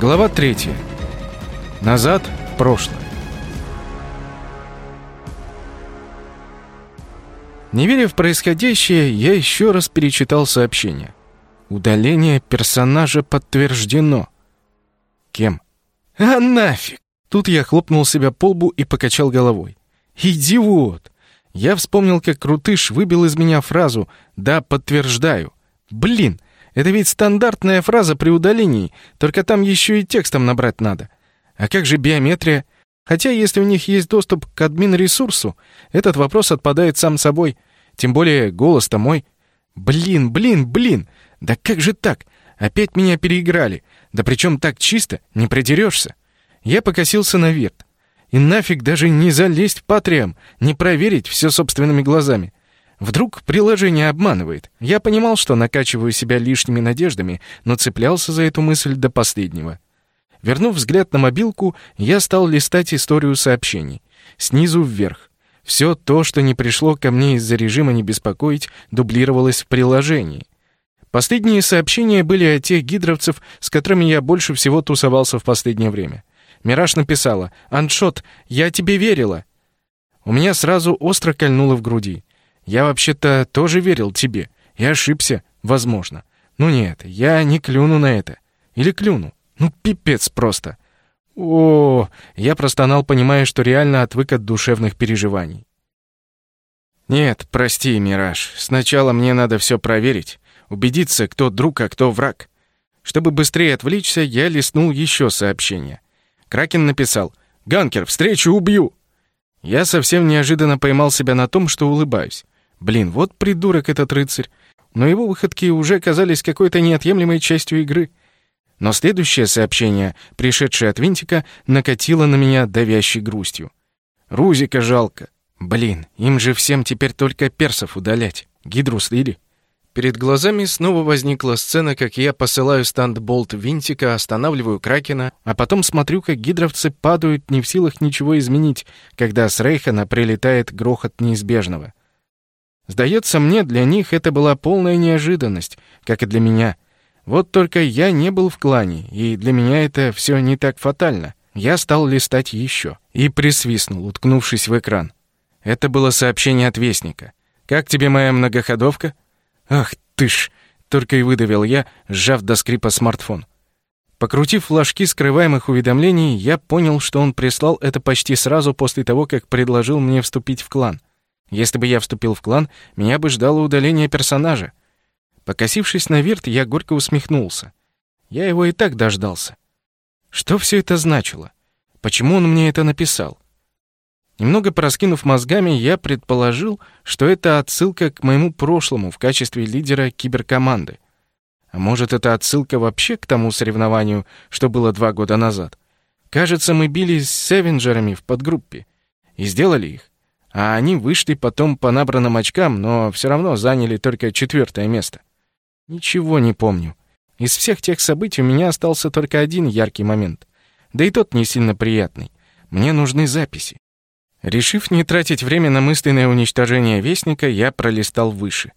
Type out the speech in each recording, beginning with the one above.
Глава 3. Назад в прошлое. Не веря в происходящее, я еще раз перечитал сообщение. Удаление персонажа подтверждено. Кем? А нафиг! Тут я хлопнул себя по лбу и покачал головой. Идиот! Я вспомнил, как Крутыш выбил из меня фразу «Да, подтверждаю». Блин, это ведь стандартная фраза при удалении, только там еще и текстом набрать надо. А как же биометрия? Хотя, если у них есть доступ к админ-ресурсу, этот вопрос отпадает сам собой. Тем более голос-то мой. Блин, блин, блин! Да как же так? Опять меня переиграли. Да причем так чисто, не придерешься. Я покосился на Вирт. И нафиг даже не залезть в Патриам, не проверить все собственными глазами. Вдруг приложение обманывает. Я понимал, что накачиваю себя лишними надеждами, но цеплялся за эту мысль до последнего. Вернув взгляд на мобилку, я стал листать историю сообщений. Снизу вверх. Все то, что не пришло ко мне из-за режима «не беспокоить», дублировалось в приложении. Последние сообщения были о тех гидровцев, с которыми я больше всего тусовался в последнее время. Мираж написала «Аншот, я тебе верила». У меня сразу остро кольнуло в груди. Я вообще-то тоже верил тебе. И ошибся, возможно. Ну нет, я не клюну на это. Или клюну. Ну, пипец просто. О, я простонал, понимая, что реально отвык от душевных переживаний. Нет, прости, Мираж. Сначала мне надо все проверить, убедиться, кто друг, а кто враг. Чтобы быстрее отвлечься, я листнул еще сообщение. Кракен написал «Ганкер, встречу убью!» Я совсем неожиданно поймал себя на том, что улыбаюсь. Блин, вот придурок этот рыцарь. Но его выходки уже казались какой-то неотъемлемой частью игры. Но следующее сообщение, пришедшее от Винтика, накатило на меня давящей грустью. Рузика жалко. Блин, им же всем теперь только персов удалять. Гидру слили. Перед глазами снова возникла сцена, как я посылаю стандболт винтика, останавливаю Кракена, а потом смотрю, как гидровцы падают, не в силах ничего изменить, когда с Рейхана прилетает грохот неизбежного. Сдается мне, для них это была полная неожиданность, как и для меня. Вот только я не был в клане, и для меня это все не так фатально. Я стал листать еще и присвистнул, уткнувшись в экран. Это было сообщение от Вестника. «Как тебе моя многоходовка?» «Ах ты ж!» — только и выдавил я, сжав до скрипа смартфон. Покрутив флажки скрываемых уведомлений, я понял, что он прислал это почти сразу после того, как предложил мне вступить в клан. Если бы я вступил в клан, меня бы ждало удаление персонажа. Покосившись на Вирт, я горько усмехнулся. Я его и так дождался. Что все это значило? Почему он мне это написал? Немного пораскинув мозгами, я предположил, что это отсылка к моему прошлому в качестве лидера киберкоманды. А может, это отсылка вообще к тому соревнованию, что было два года назад? Кажется, мы бились с Севенджерами в подгруппе и сделали их. А они вышли потом по набранным очкам, но все равно заняли только четвертое место. Ничего не помню. Из всех тех событий у меня остался только один яркий момент. Да и тот не сильно приятный. Мне нужны записи. Решив не тратить время на мысленное уничтожение Вестника, я пролистал выше.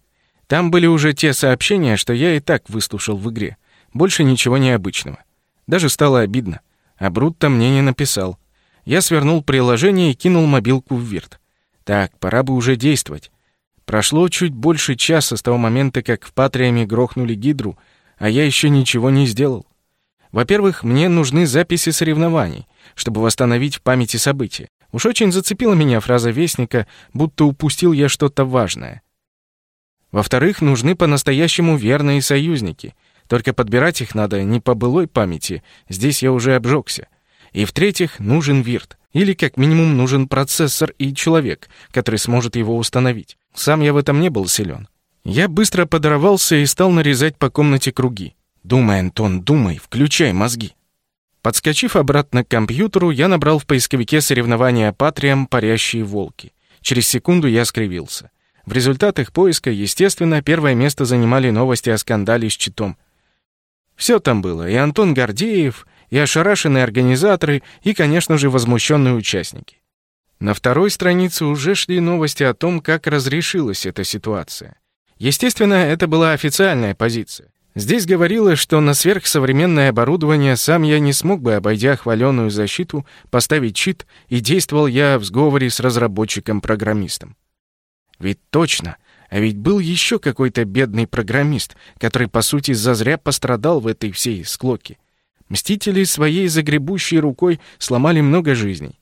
Там были уже те сообщения, что я и так выслушал в игре. Больше ничего необычного. Даже стало обидно. А Брутто мне не написал. Я свернул приложение и кинул мобилку в Вирт. Так, пора бы уже действовать. Прошло чуть больше часа с того момента, как в Патриаме грохнули Гидру, а я еще ничего не сделал. Во-первых, мне нужны записи соревнований, чтобы восстановить в памяти события. Уж очень зацепила меня фраза Вестника, будто упустил я что-то важное. Во-вторых, нужны по-настоящему верные союзники. Только подбирать их надо не по былой памяти, здесь я уже обжегся. И в-третьих, нужен вирт. Или как минимум нужен процессор и человек, который сможет его установить. Сам я в этом не был силен. Я быстро подорвался и стал нарезать по комнате круги. «Думай, Антон, думай, включай мозги». Подскочив обратно к компьютеру, я набрал в поисковике соревнования «Патриам. Парящие волки». Через секунду я скривился. В результатах поиска, естественно, первое место занимали новости о скандале с читом. Все там было, и Антон Гордеев, и ошарашенные организаторы, и, конечно же, возмущенные участники. На второй странице уже шли новости о том, как разрешилась эта ситуация. Естественно, это была официальная позиция. Здесь говорилось, что на сверхсовременное оборудование сам я не смог бы, обойдя хваленую защиту, поставить чит, и действовал я в сговоре с разработчиком-программистом. Ведь точно, а ведь был еще какой-то бедный программист, который, по сути, зазря пострадал в этой всей склоке. Мстители своей загребущей рукой сломали много жизней.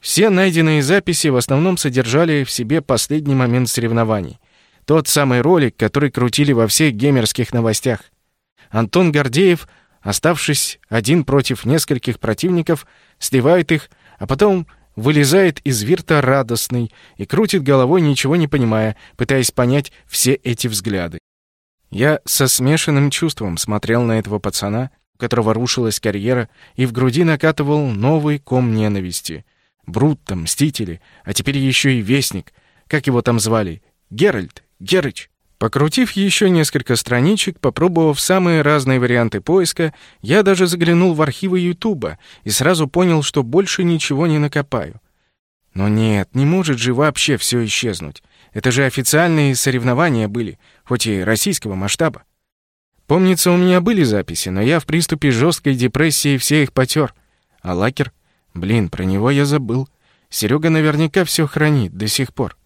Все найденные записи в основном содержали в себе последний момент соревнований. Тот самый ролик, который крутили во всех геймерских новостях. Антон Гордеев, оставшись один против нескольких противников, сливает их, а потом вылезает из вирта радостный и крутит головой, ничего не понимая, пытаясь понять все эти взгляды. Я со смешанным чувством смотрел на этого пацана, у которого рушилась карьера, и в груди накатывал новый ком ненависти — Брутто, Мстители, а теперь еще и Вестник. Как его там звали? Геральт? Герыч? Покрутив еще несколько страничек, попробовав самые разные варианты поиска, я даже заглянул в архивы Ютуба и сразу понял, что больше ничего не накопаю. Но нет, не может же вообще все исчезнуть. Это же официальные соревнования были, хоть и российского масштаба. Помнится, у меня были записи, но я в приступе жесткой депрессии все их потер. А лакер? Блин, про него я забыл. Серега наверняка все хранит до сих пор.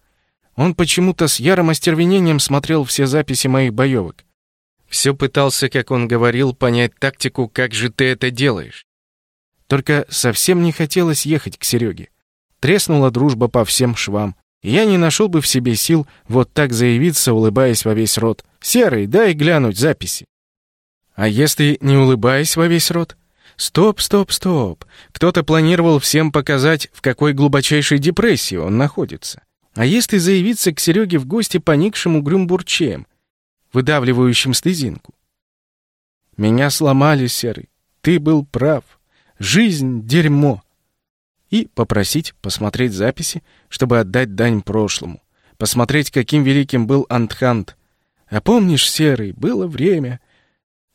Он почему-то с ярым остервенением смотрел все записи моих боевок. Все пытался, как он говорил, понять тактику, как же ты это делаешь. Только совсем не хотелось ехать к Сереге. Треснула дружба по всем швам. Я не нашел бы в себе сил вот так заявиться, улыбаясь во весь рот. «Серый, дай глянуть записи». А если не улыбаясь во весь рот? Стоп, стоп, стоп. Кто-то планировал всем показать, в какой глубочайшей депрессии он находится. А если заявиться к Сереге в гости поникшему грюмбурчем, выдавливающим слезинку? Меня сломали, Серый. Ты был прав. Жизнь — дерьмо. И попросить посмотреть записи, чтобы отдать дань прошлому. Посмотреть, каким великим был Антхант. А помнишь, Серый, было время.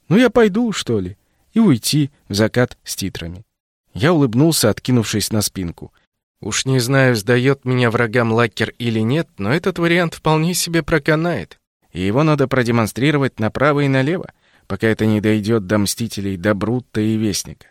Ну я пойду, что ли? и уйти в закат с титрами. Я улыбнулся, откинувшись на спинку. Уж не знаю, сдает меня врагам лакер или нет, но этот вариант вполне себе проканает. И его надо продемонстрировать направо и налево, пока это не дойдет до Мстителей, до Брутта и Вестника.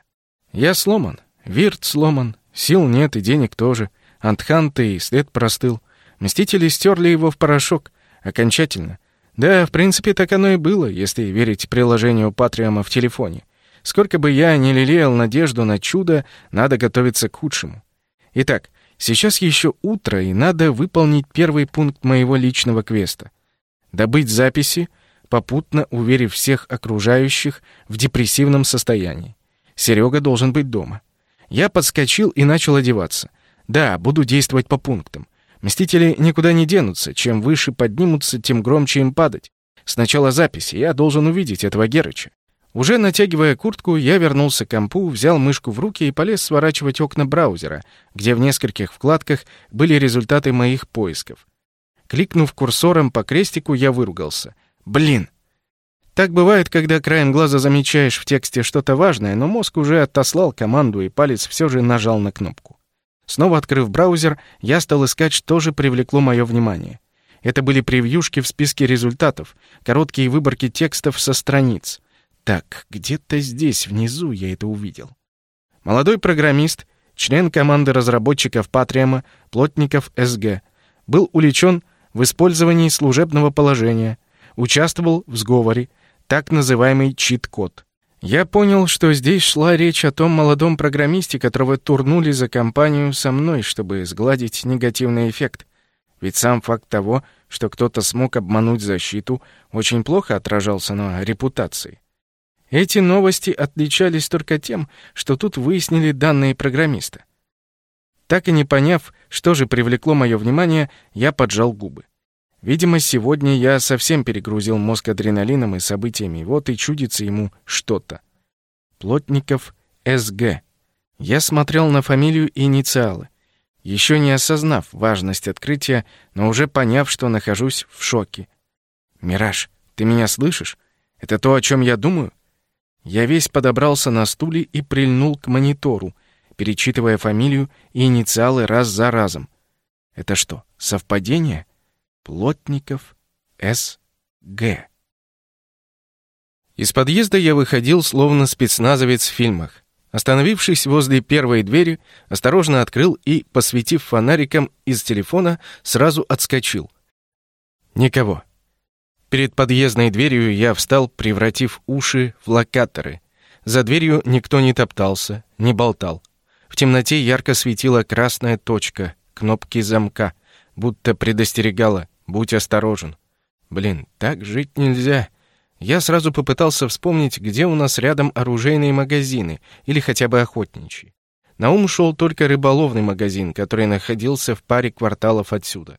Я сломан, Вирт сломан, сил нет и денег тоже. Антханты и след простыл. Мстители стерли его в порошок. Окончательно. Да, в принципе, так оно и было, если верить приложению Патриама в телефоне. Сколько бы я ни лелеял надежду на чудо, надо готовиться к худшему. Итак, сейчас еще утро, и надо выполнить первый пункт моего личного квеста. Добыть записи, попутно уверив всех окружающих в депрессивном состоянии. Серега должен быть дома. Я подскочил и начал одеваться. Да, буду действовать по пунктам. Мстители никуда не денутся. Чем выше поднимутся, тем громче им падать. Сначала записи. Я должен увидеть этого Герыча. Уже натягивая куртку, я вернулся к компу, взял мышку в руки и полез сворачивать окна браузера, где в нескольких вкладках были результаты моих поисков. Кликнув курсором по крестику, я выругался. «Блин!» Так бывает, когда краем глаза замечаешь в тексте что-то важное, но мозг уже отослал команду, и палец все же нажал на кнопку. Снова открыв браузер, я стал искать, что же привлекло мое внимание. Это были превьюшки в списке результатов, короткие выборки текстов со страниц — так, где-то здесь, внизу, я это увидел. Молодой программист, член команды разработчиков Патриама, плотников СГ, был увлечен в использовании служебного положения, участвовал в сговоре, так называемый чит-код. Я понял, что здесь шла речь о том молодом программисте, которого турнули за компанию со мной, чтобы сгладить негативный эффект. Ведь сам факт того, что кто-то смог обмануть защиту, очень плохо отражался на репутации. Эти новости отличались только тем, что тут выяснили данные программиста. Так и не поняв, что же привлекло мое внимание, я поджал губы. Видимо, сегодня я совсем перегрузил мозг адреналином и событиями, вот и чудится ему что-то. Плотников СГ. Я смотрел на фамилию и инициалы, еще не осознав важность открытия, но уже поняв, что нахожусь в шоке. «Мираж, ты меня слышишь? Это то, о чем я думаю?» Я весь подобрался на стуле и прильнул к монитору, перечитывая фамилию и инициалы раз за разом. Это что, совпадение? Плотников С. Г. Из подъезда я выходил, словно спецназовец в фильмах. Остановившись возле первой двери, осторожно открыл и, посветив фонариком из телефона, сразу отскочил. Никого. Перед подъездной дверью я встал, превратив уши в локаторы. За дверью никто не топтался, не болтал. В темноте ярко светила красная точка, кнопки замка, будто предостерегала «Будь осторожен». Блин, так жить нельзя. Я сразу попытался вспомнить, где у нас рядом оружейные магазины или хотя бы охотничьи. На ум шел только рыболовный магазин, который находился в паре кварталов отсюда.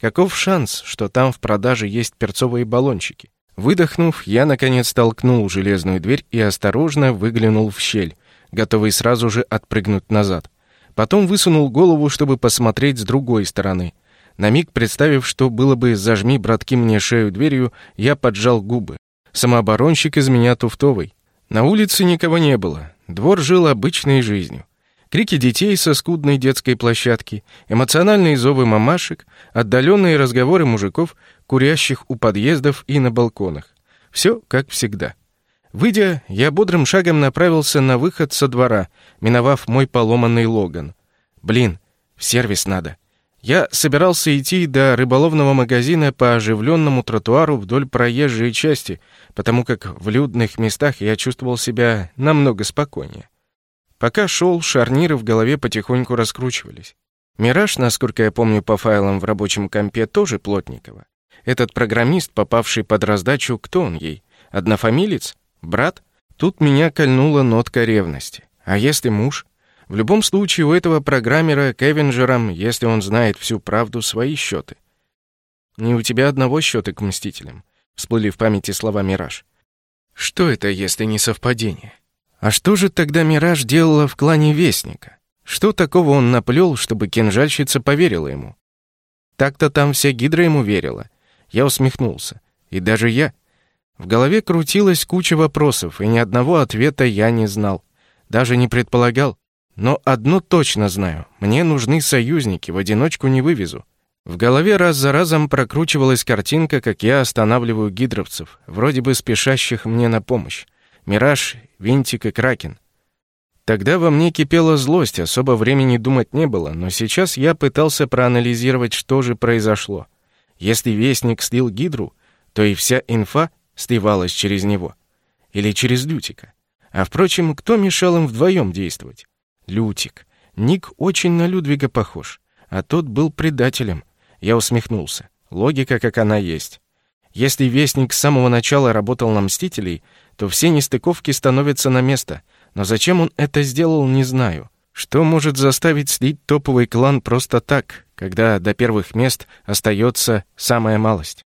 Каков шанс, что там в продаже есть перцовые баллончики? Выдохнув, я, наконец, толкнул железную дверь и осторожно выглянул в щель, готовый сразу же отпрыгнуть назад. Потом высунул голову, чтобы посмотреть с другой стороны. На миг представив, что было бы «зажми, братки, мне шею дверью», я поджал губы. Самооборонщик из меня туфтовый. На улице никого не было. Двор жил обычной жизнью. Крики детей со скудной детской площадки, эмоциональные зовы мамашек, отдаленные разговоры мужиков, курящих у подъездов и на балконах. Все как всегда. Выйдя, я бодрым шагом направился на выход со двора, миновав мой поломанный Логан. Блин, в сервис надо. Я собирался идти до рыболовного магазина по оживленному тротуару вдоль проезжей части, потому как в людных местах я чувствовал себя намного спокойнее. Пока шел, шарниры в голове потихоньку раскручивались. Мираж, насколько я помню по файлам в рабочем компе, тоже Плотникова. Этот программист, попавший под раздачу, кто он ей? Однофамилец? Брат? Тут меня кольнула нотка ревности. А если муж? В любом случае, у этого программера Кевинджером, если он знает всю правду, свои счеты. Не у тебя одного счета к Мстителям. Всплыли в памяти слова Мираж. Что это, если не совпадение? А что же тогда Мираж делала в клане Вестника? Что такого он наплел, чтобы кинжальщица поверила ему? Так-то там вся гидра ему верила. Я усмехнулся. И даже я. В голове крутилась куча вопросов, и ни одного ответа я не знал. Даже не предполагал. Но одно точно знаю. Мне нужны союзники, в одиночку не вывезу. В голове раз за разом прокручивалась картинка, как я останавливаю гидровцев, вроде бы спешащих мне на помощь. Мираж, Винтик и Кракен. Тогда во мне кипела злость, особо времени думать не было, но сейчас я пытался проанализировать, что же произошло. Если Вестник слил Гидру, то и вся инфа сливалась через него. Или через Лютика. А впрочем, кто мешал им вдвоем действовать? Лютик. Ник очень на Людвига похож, а тот был предателем. Я усмехнулся. Логика, как она есть. Если Вестник с самого начала работал на Мстителей, то все нестыковки становятся на место. Но зачем он это сделал, не знаю. Что может заставить слить топовый клан просто так, когда до первых мест остается самая малость?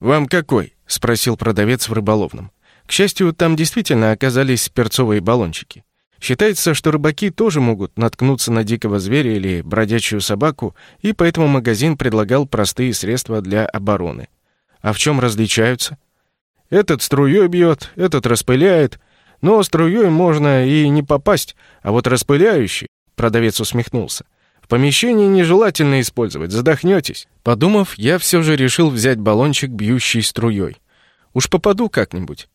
«Вам какой?» — спросил продавец в рыболовном. К счастью, там действительно оказались перцовые баллончики. Считается, что рыбаки тоже могут наткнуться на дикого зверя или бродячую собаку, и поэтому магазин предлагал простые средства для обороны. А в чем различаются? Этот струей бьет, этот распыляет. Но струей можно и не попасть, а вот распыляющий, продавец усмехнулся, в помещении нежелательно использовать, задохнетесь. Подумав, я все же решил взять баллончик, бьющий струей. Уж попаду как-нибудь.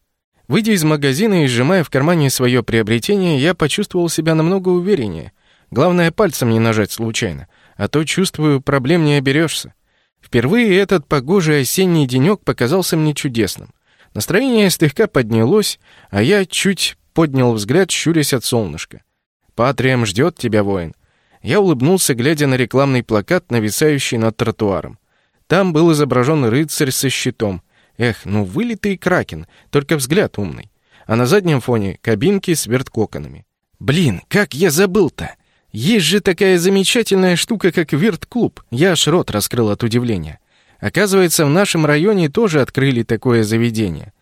Выйдя из магазина и сжимая в кармане свое приобретение, я почувствовал себя намного увереннее. Главное, пальцем не нажать случайно, а то, чувствую, проблем не оберешься. Впервые этот погожий осенний денек показался мне чудесным. Настроение слегка поднялось, а я чуть поднял взгляд, щурясь от солнышка. «Патриям ждет тебя, воин». Я улыбнулся, глядя на рекламный плакат, нависающий над тротуаром. Там был изображен рыцарь со щитом — Эх, ну вылитый кракен, только взгляд умный. А на заднем фоне кабинки с верткоконами. Блин, как я забыл-то! Есть же такая замечательная штука, как верт-клуб. Я аж рот раскрыл от удивления. Оказывается, в нашем районе тоже открыли такое заведение.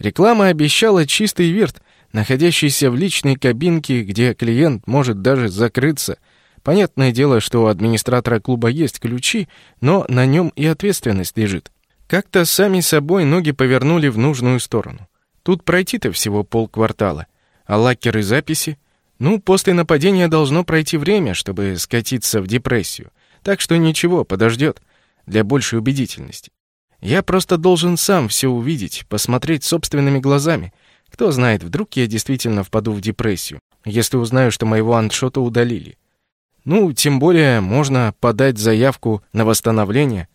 Реклама обещала чистый верт, находящийся в личной кабинке, где клиент может даже закрыться. Понятное дело, что у администратора клуба есть ключи, но на нем и ответственность лежит. Как-то сами собой ноги повернули в нужную сторону. Тут пройти-то всего полквартала. А лакеры записи? Ну, после нападения должно пройти время, чтобы скатиться в депрессию. Так что ничего, подождет. Для большей убедительности. Я просто должен сам все увидеть, посмотреть собственными глазами. Кто знает, вдруг я действительно впаду в депрессию, если узнаю, что моего аншота удалили. Ну, тем более можно подать заявку на восстановление.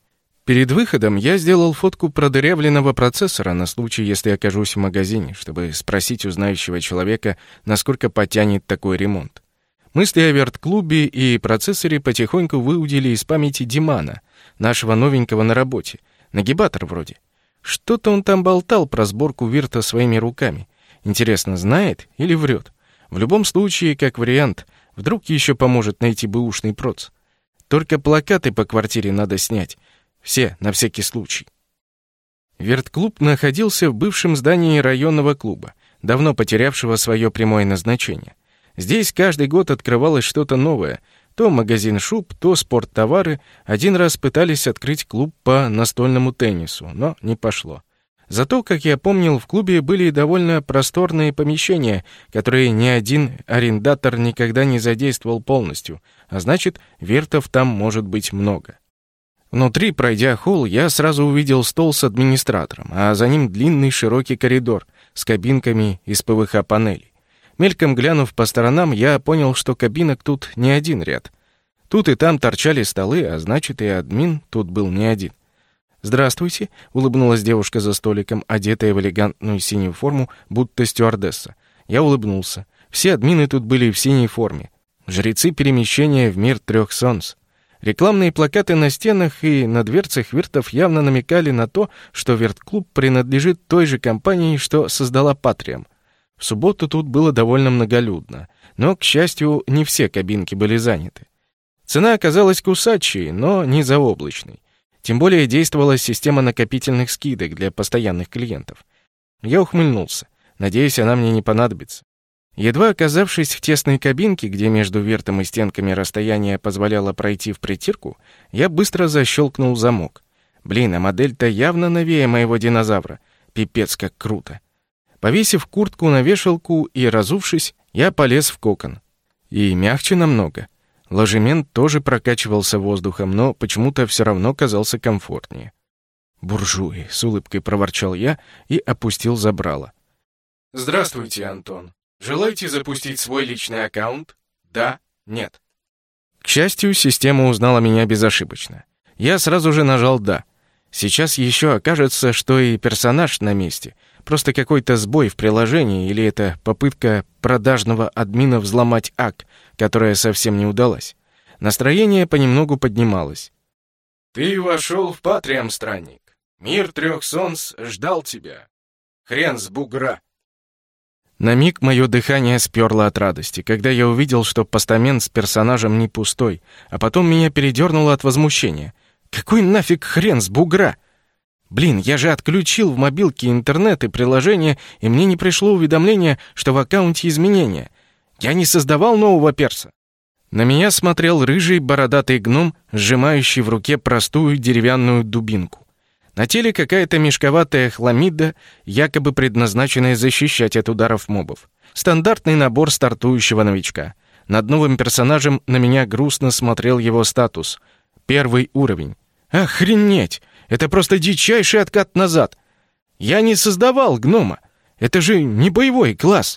Перед выходом я сделал фотку продырявленного процессора на случай, если окажусь в магазине, чтобы спросить у знающего человека, насколько потянет такой ремонт. Мысли о верт-клубе и процессоре потихоньку выудили из памяти Димана, нашего новенького на работе. Нагибатор вроде. Что-то он там болтал про сборку вирта своими руками. Интересно, знает или врет? В любом случае, как вариант, вдруг еще поможет найти бэушный проц. Только плакаты по квартире надо снять. Все, на всякий случай. Вертклуб находился в бывшем здании районного клуба, давно потерявшего свое прямое назначение. Здесь каждый год открывалось что-то новое. То магазин шуб, то спорттовары. Один раз пытались открыть клуб по настольному теннису, но не пошло. Зато, как я помнил, в клубе были довольно просторные помещения, которые ни один арендатор никогда не задействовал полностью, а значит, вертов там может быть много. Внутри, пройдя холл, я сразу увидел стол с администратором, а за ним длинный широкий коридор с кабинками из ПВХ-панелей. Мельком глянув по сторонам, я понял, что кабинок тут не один ряд. Тут и там торчали столы, а значит, и админ тут был не один. «Здравствуйте», — улыбнулась девушка за столиком, одетая в элегантную синюю форму, будто стюардесса. Я улыбнулся. Все админы тут были в синей форме. Жрецы перемещения в мир трех солнц. Рекламные плакаты на стенах и на дверцах виртов явно намекали на то, что вирт-клуб принадлежит той же компании, что создала Патриам. В субботу тут было довольно многолюдно, но, к счастью, не все кабинки были заняты. Цена оказалась кусачей, но не заоблачной. Тем более действовала система накопительных скидок для постоянных клиентов. Я ухмыльнулся. Надеюсь, она мне не понадобится. Едва оказавшись в тесной кабинке, где между вертом и стенками расстояние позволяло пройти в притирку, я быстро защелкнул замок. Блин, а модель-то явно новее моего динозавра. Пипец, как круто. Повесив куртку на вешалку и разувшись, я полез в кокон. И мягче намного. Ложемент тоже прокачивался воздухом, но почему-то все равно казался комфортнее. «Буржуи!» — с улыбкой проворчал я и опустил забрало. «Здравствуйте, Антон. Желаете запустить свой личный аккаунт? Да? Нет?» К счастью, система узнала меня безошибочно. Я сразу же нажал «да». Сейчас еще окажется, что и персонаж на месте, Просто какой-то сбой в приложении или это попытка продажного админа взломать ак, которая совсем не удалась. Настроение понемногу поднималось. «Ты вошел в Патриам, странник. Мир трех солнц ждал тебя. Хрен с бугра!» На миг мое дыхание сперло от радости, когда я увидел, что постамент с персонажем не пустой, а потом меня передернуло от возмущения. «Какой нафиг хрен с бугра?» Блин, я же отключил в мобилке интернет и приложение, и мне не пришло уведомление, что в аккаунте изменения. Я не создавал нового перса. На меня смотрел рыжий бородатый гном, сжимающий в руке простую деревянную дубинку. На теле какая-то мешковатая хламида, якобы предназначенная защищать от ударов мобов. Стандартный набор стартующего новичка. Над новым персонажем на меня грустно смотрел его статус. Первый уровень. Охренеть! Это просто дичайший откат назад. Я не создавал гнома. Это же не боевой класс.